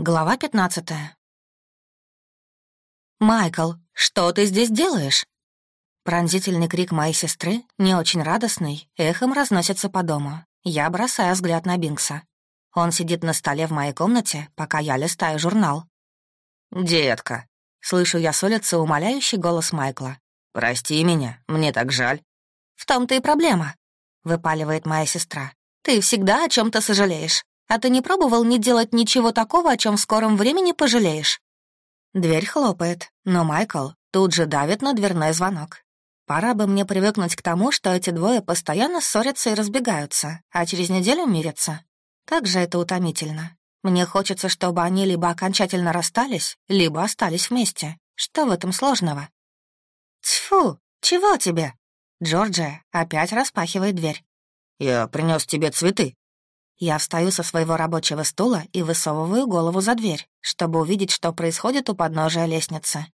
Глава пятнадцатая. «Майкл, что ты здесь делаешь?» Пронзительный крик моей сестры, не очень радостный, эхом разносится по дому. Я бросаю взгляд на Бинкса. Он сидит на столе в моей комнате, пока я листаю журнал. «Детка», — слышу я с улицы умоляющий голос Майкла. «Прости меня, мне так жаль». «В том-то и проблема», — выпаливает моя сестра. «Ты всегда о чем то сожалеешь. А ты не пробовал не делать ничего такого, о чем в скором времени пожалеешь?» Дверь хлопает, но Майкл тут же давит на дверной звонок. Пора бы мне привыкнуть к тому, что эти двое постоянно ссорятся и разбегаются, а через неделю мирятся. Как же это утомительно. Мне хочется, чтобы они либо окончательно расстались, либо остались вместе. Что в этом сложного? «Тьфу, чего тебе?» Джорджия опять распахивает дверь. «Я принес тебе цветы», я встаю со своего рабочего стула и высовываю голову за дверь, чтобы увидеть, что происходит у подножия лестницы.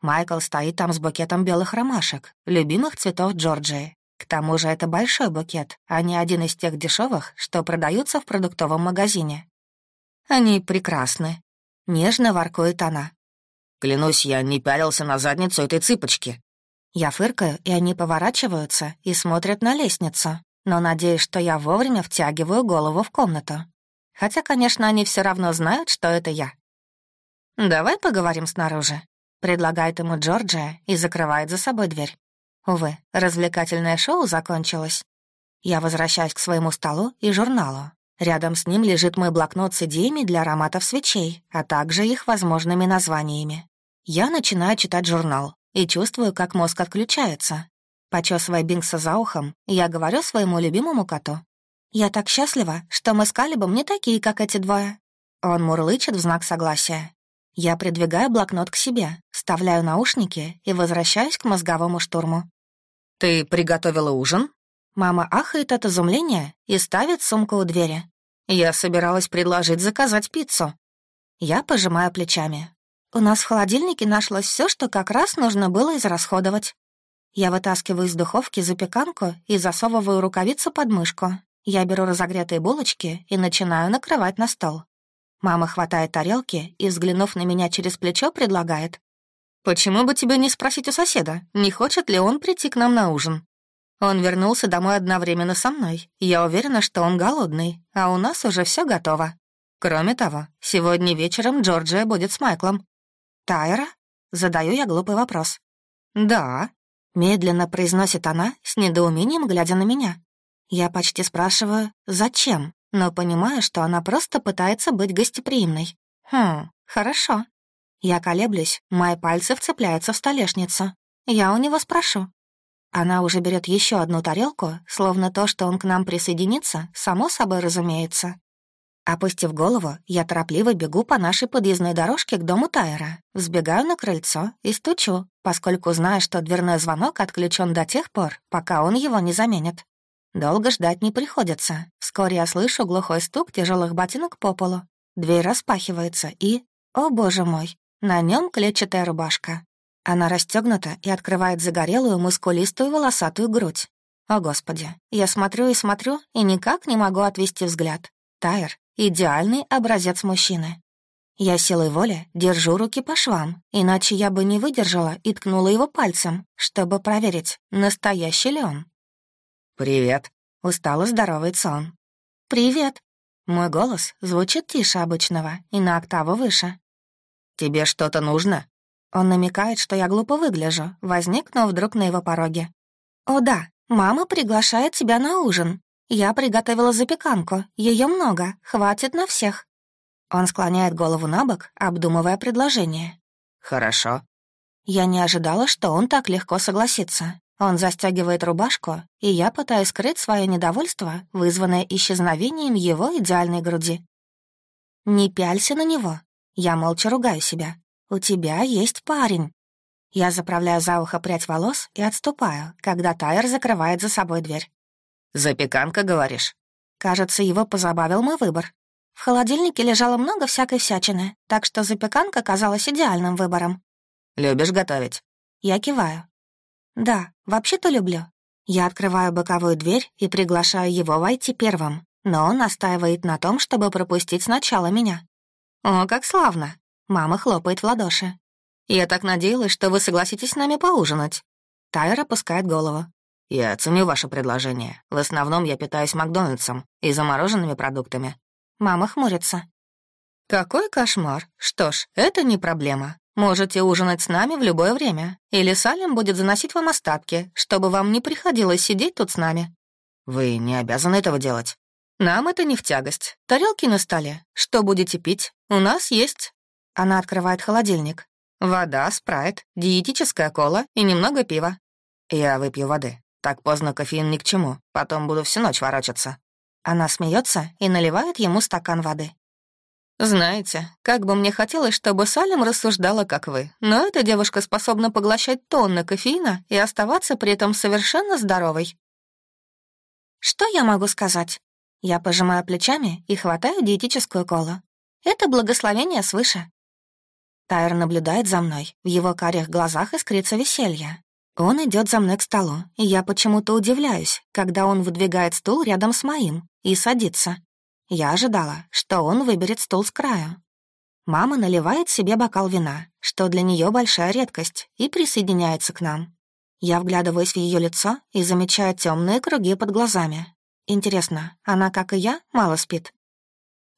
Майкл стоит там с букетом белых ромашек, любимых цветов Джорджии. К тому же это большой букет, а не один из тех дешевых, что продаются в продуктовом магазине. Они прекрасны. Нежно воркует она. Клянусь, я не пялился на задницу этой цыпочки. Я фыркаю, и они поворачиваются и смотрят на лестницу, но надеюсь, что я вовремя втягиваю голову в комнату. Хотя, конечно, они все равно знают, что это я. «Давай поговорим снаружи», — предлагает ему Джорджия и закрывает за собой дверь. Увы, развлекательное шоу закончилось. Я возвращаюсь к своему столу и журналу. Рядом с ним лежит мой блокнот с идеями для ароматов свечей, а также их возможными названиями. Я начинаю читать журнал и чувствую, как мозг отключается, Почесывая Бинкса за ухом, я говорю своему любимому коту. «Я так счастлива, что мы с Калибом не такие, как эти двое». Он мурлычет в знак согласия. Я придвигаю блокнот к себе, вставляю наушники и возвращаюсь к мозговому штурму. «Ты приготовила ужин?» Мама ахает от изумления и ставит сумку у двери. Я собиралась предложить заказать пиццу. Я пожимаю плечами. У нас в холодильнике нашлось все, что как раз нужно было израсходовать. Я вытаскиваю из духовки запеканку и засовываю рукавицу под мышку. Я беру разогретые булочки и начинаю накрывать на стол. Мама хватает тарелки и, взглянув на меня через плечо, предлагает. «Почему бы тебе не спросить у соседа, не хочет ли он прийти к нам на ужин?» Он вернулся домой одновременно со мной. Я уверена, что он голодный, а у нас уже все готово. Кроме того, сегодня вечером Джорджия будет с Майклом. «Тайра?» — задаю я глупый вопрос. «Да», Медленно произносит она, с недоумением глядя на меня. Я почти спрашиваю, зачем, но понимаю, что она просто пытается быть гостеприимной. Хм, хорошо. Я колеблюсь, мои пальцы вцепляются в столешницу. Я у него спрошу. Она уже берет еще одну тарелку, словно то, что он к нам присоединится, само собой разумеется. Опустив голову, я торопливо бегу по нашей подъездной дорожке к дому Тайра, взбегаю на крыльцо и стучу, поскольку знаю, что дверной звонок отключен до тех пор, пока он его не заменит. Долго ждать не приходится. Вскоре я слышу глухой стук тяжелых ботинок по полу. Дверь распахивается и... О, боже мой! На нем клетчатая рубашка. Она расстегнута и открывает загорелую, мускулистую, волосатую грудь. О, Господи! Я смотрю и смотрю, и никак не могу отвести взгляд. Тайр Идеальный образец мужчины. Я силой воли держу руки по швам, иначе я бы не выдержала и ткнула его пальцем, чтобы проверить, настоящий ли он. «Привет», — устало здоровается он. «Привет». Мой голос звучит тише обычного и на октаву выше. «Тебе что-то нужно?» Он намекает, что я глупо выгляжу, возникнув вдруг на его пороге. «О да, мама приглашает тебя на ужин. «Я приготовила запеканку. Ее много. Хватит на всех». Он склоняет голову на бок, обдумывая предложение. «Хорошо». Я не ожидала, что он так легко согласится. Он застегивает рубашку, и я пытаюсь скрыть свое недовольство, вызванное исчезновением его идеальной груди. «Не пялься на него». Я молча ругаю себя. «У тебя есть парень». Я заправляю за ухо прядь волос и отступаю, когда Тайер закрывает за собой дверь. «Запеканка, говоришь?» Кажется, его позабавил мой выбор. В холодильнике лежало много всякой всячины, так что запеканка казалась идеальным выбором. «Любишь готовить?» Я киваю. «Да, вообще-то люблю. Я открываю боковую дверь и приглашаю его войти первым, но он настаивает на том, чтобы пропустить сначала меня. «О, как славно!» Мама хлопает в ладоши. «Я так надеялась, что вы согласитесь с нами поужинать». Тайр опускает голову. «Я ценю ваше предложение. В основном я питаюсь Макдональдсом и замороженными продуктами». Мама хмурится. «Какой кошмар. Что ж, это не проблема. Можете ужинать с нами в любое время. Или Салим будет заносить вам остатки, чтобы вам не приходилось сидеть тут с нами». «Вы не обязаны этого делать». «Нам это не в тягость. Тарелки на столе. Что будете пить? У нас есть...» Она открывает холодильник. «Вода, спрайт, диетическая кола и немного пива». «Я выпью воды. Так поздно кофеин ни к чему. Потом буду всю ночь ворочаться». Она смеется и наливает ему стакан воды. «Знаете, как бы мне хотелось, чтобы Салем рассуждала, как вы, но эта девушка способна поглощать тонны кофеина и оставаться при этом совершенно здоровой». «Что я могу сказать?» Я пожимаю плечами и хватаю диетическую колу. «Это благословение свыше». Тайр наблюдает за мной, в его карих глазах искрится веселье. Он идет за мной к столу, и я почему-то удивляюсь, когда он выдвигает стул рядом с моим и садится. Я ожидала, что он выберет стул с краю. Мама наливает себе бокал вина, что для нее большая редкость, и присоединяется к нам. Я вглядываюсь в ее лицо и замечаю темные круги под глазами. Интересно, она, как и я, мало спит?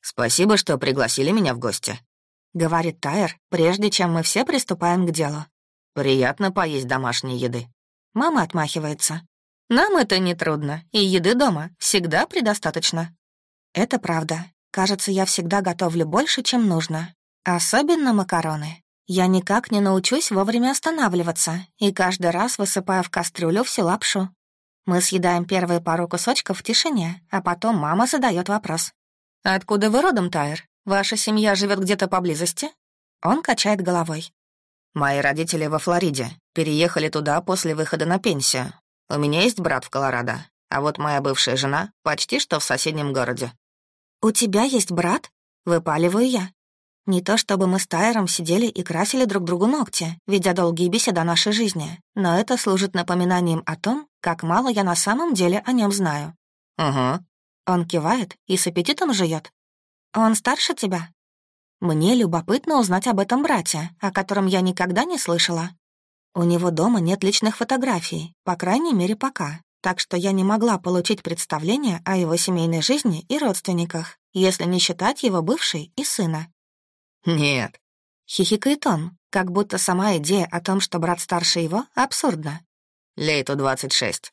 «Спасибо, что пригласили меня в гости», — говорит Тайер, прежде чем мы все приступаем к делу. Приятно поесть домашней еды. Мама отмахивается. Нам это не трудно, и еды дома всегда предостаточно. Это правда. Кажется, я всегда готовлю больше, чем нужно. Особенно макароны. Я никак не научусь вовремя останавливаться, и каждый раз высыпаю в кастрюлю всю лапшу. Мы съедаем первые пару кусочков в тишине, а потом мама задает вопрос. «Откуда вы родом, Тайр? Ваша семья живет где-то поблизости?» Он качает головой. Мои родители во Флориде. Переехали туда после выхода на пенсию. У меня есть брат в Колорадо, а вот моя бывшая жена почти что в соседнем городе». «У тебя есть брат?» — выпаливаю я. Не то чтобы мы с Тайером сидели и красили друг другу ногти, ведя долгие беседы о нашей жизни, но это служит напоминанием о том, как мало я на самом деле о нем знаю. «Угу». Он кивает и с аппетитом жует. «Он старше тебя?» Мне любопытно узнать об этом брате, о котором я никогда не слышала. У него дома нет личных фотографий, по крайней мере, пока, так что я не могла получить представление о его семейной жизни и родственниках, если не считать его бывшей и сына. «Нет», — хихикает он, как будто сама идея о том, что брат старше его, абсурдна. «Лейту 26».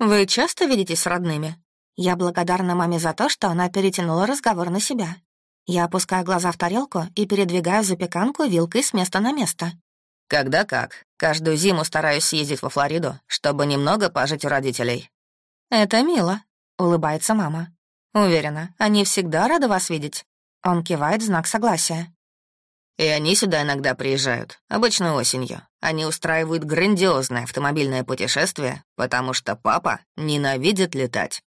«Вы часто видитесь с родными?» Я благодарна маме за то, что она перетянула разговор на себя. Я опускаю глаза в тарелку и передвигаю запеканку вилкой с места на место. «Когда как. Каждую зиму стараюсь съездить во Флориду, чтобы немного пожить у родителей». «Это мило», — улыбается мама. «Уверена, они всегда рады вас видеть». Он кивает в знак согласия. «И они сюда иногда приезжают, обычно осенью. Они устраивают грандиозное автомобильное путешествие, потому что папа ненавидит летать».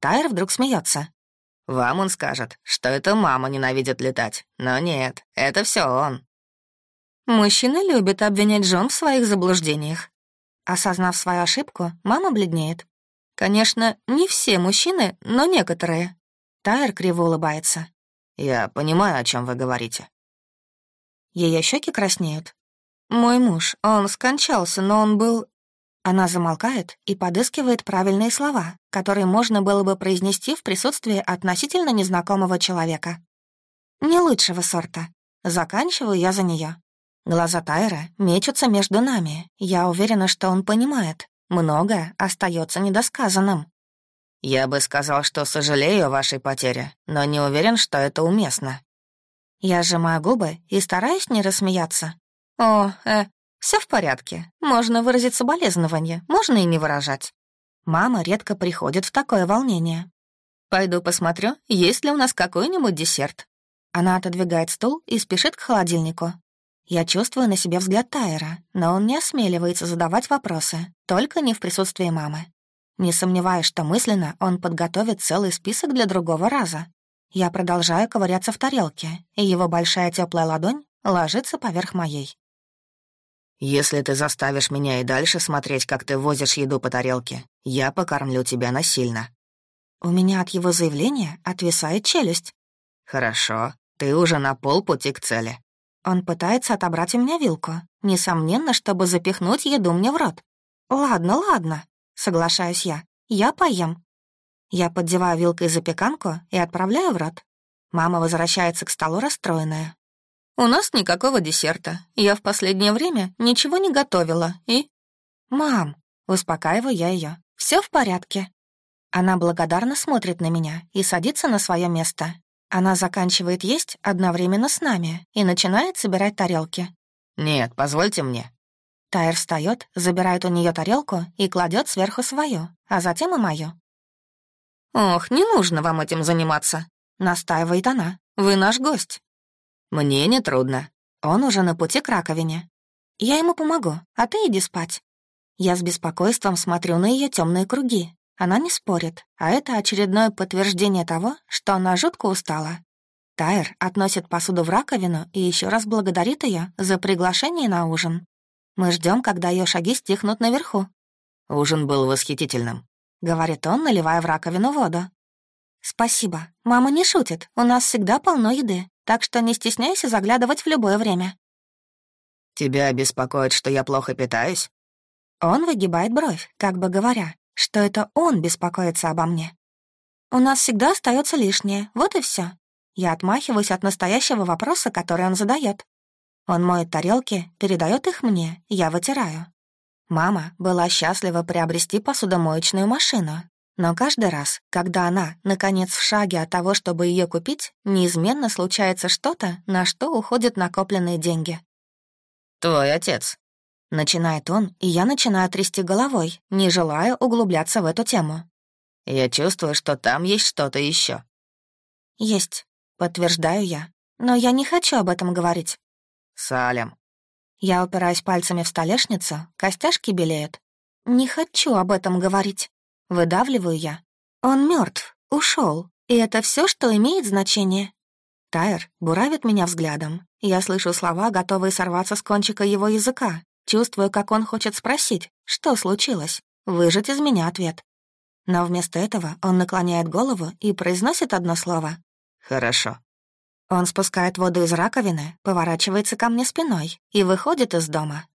Тайр вдруг смеется. Вам он скажет, что это мама ненавидит летать. Но нет, это все он. Мужчины любят обвинять жен в своих заблуждениях. Осознав свою ошибку, мама бледнеет. Конечно, не все мужчины, но некоторые. Тайр криво улыбается. Я понимаю, о чем вы говорите. Ее щеки краснеют. Мой муж, он скончался, но он был она замолкает и подыскивает правильные слова, которые можно было бы произнести в присутствии относительно незнакомого человека. Не лучшего сорта. Заканчиваю я за нее. Глаза Тайра мечутся между нами. Я уверена, что он понимает. Многое остается недосказанным. Я бы сказал, что сожалею о вашей потере, но не уверен, что это уместно. Я сжимаю губы и стараюсь не рассмеяться. О, э, все в порядке. Можно выразить соболезнование, можно и не выражать. Мама редко приходит в такое волнение. Пойду посмотрю, есть ли у нас какой-нибудь десерт. Она отодвигает стул и спешит к холодильнику. Я чувствую на себе взгляд Тайера, но он не осмеливается задавать вопросы, только не в присутствии мамы. Не сомневаюсь, что мысленно он подготовит целый список для другого раза. Я продолжаю ковыряться в тарелке, и его большая теплая ладонь ложится поверх моей. «Если ты заставишь меня и дальше смотреть, как ты возишь еду по тарелке, я покормлю тебя насильно». У меня от его заявления отвисает челюсть. «Хорошо. ты уже на полпути к цели». Он пытается отобрать у меня вилку, несомненно, чтобы запихнуть еду мне в рот. «Ладно, ладно», — соглашаюсь я. «Я поем». Я поддеваю вилкой запеканку и отправляю в рот. Мама возвращается к столу расстроенная. «У нас никакого десерта. Я в последнее время ничего не готовила и...» «Мам», — успокаиваю я ее, все в порядке». Она благодарно смотрит на меня и садится на свое место. Она заканчивает есть одновременно с нами и начинает собирать тарелки. «Нет, позвольте мне». Тайр встает, забирает у нее тарелку и кладет сверху свою, а затем и мою. «Ох, не нужно вам этим заниматься», — настаивает она. «Вы наш гость». «Мне не трудно. Он уже на пути к раковине. Я ему помогу, а ты иди спать». Я с беспокойством смотрю на ее темные круги, она не спорит, а это очередное подтверждение того, что она жутко устала. Тайр относит посуду в раковину и еще раз благодарит ее за приглашение на ужин. Мы ждем, когда ее шаги стихнут наверху. «Ужин был восхитительным», — говорит он, наливая в раковину воду. «Спасибо. Мама не шутит. У нас всегда полно еды, так что не стесняйся заглядывать в любое время». «Тебя беспокоит, что я плохо питаюсь?» Он выгибает бровь, как бы говоря, что это он беспокоится обо мне. У нас всегда остается лишнее, вот и все. Я отмахиваюсь от настоящего вопроса, который он задает. Он моет тарелки, передает их мне, я вытираю. Мама была счастлива приобрести посудомоечную машину, но каждый раз, когда она, наконец, в шаге от того, чтобы ее купить, неизменно случается что-то, на что уходят накопленные деньги. «Твой отец», Начинает он, и я начинаю трясти головой, не желая углубляться в эту тему. «Я чувствую, что там есть что-то еще. «Есть», — подтверждаю я. «Но я не хочу об этом говорить». «Салем». Я упираюсь пальцами в столешницу, костяшки белеют. «Не хочу об этом говорить». Выдавливаю я. «Он мертв, ушел, и это все, что имеет значение». Тайр буравит меня взглядом. Я слышу слова, готовые сорваться с кончика его языка, Чувствую, как он хочет спросить, что случилось, выжать из меня ответ. Но вместо этого он наклоняет голову и произносит одно слово. «Хорошо». Он спускает воду из раковины, поворачивается ко мне спиной и выходит из дома.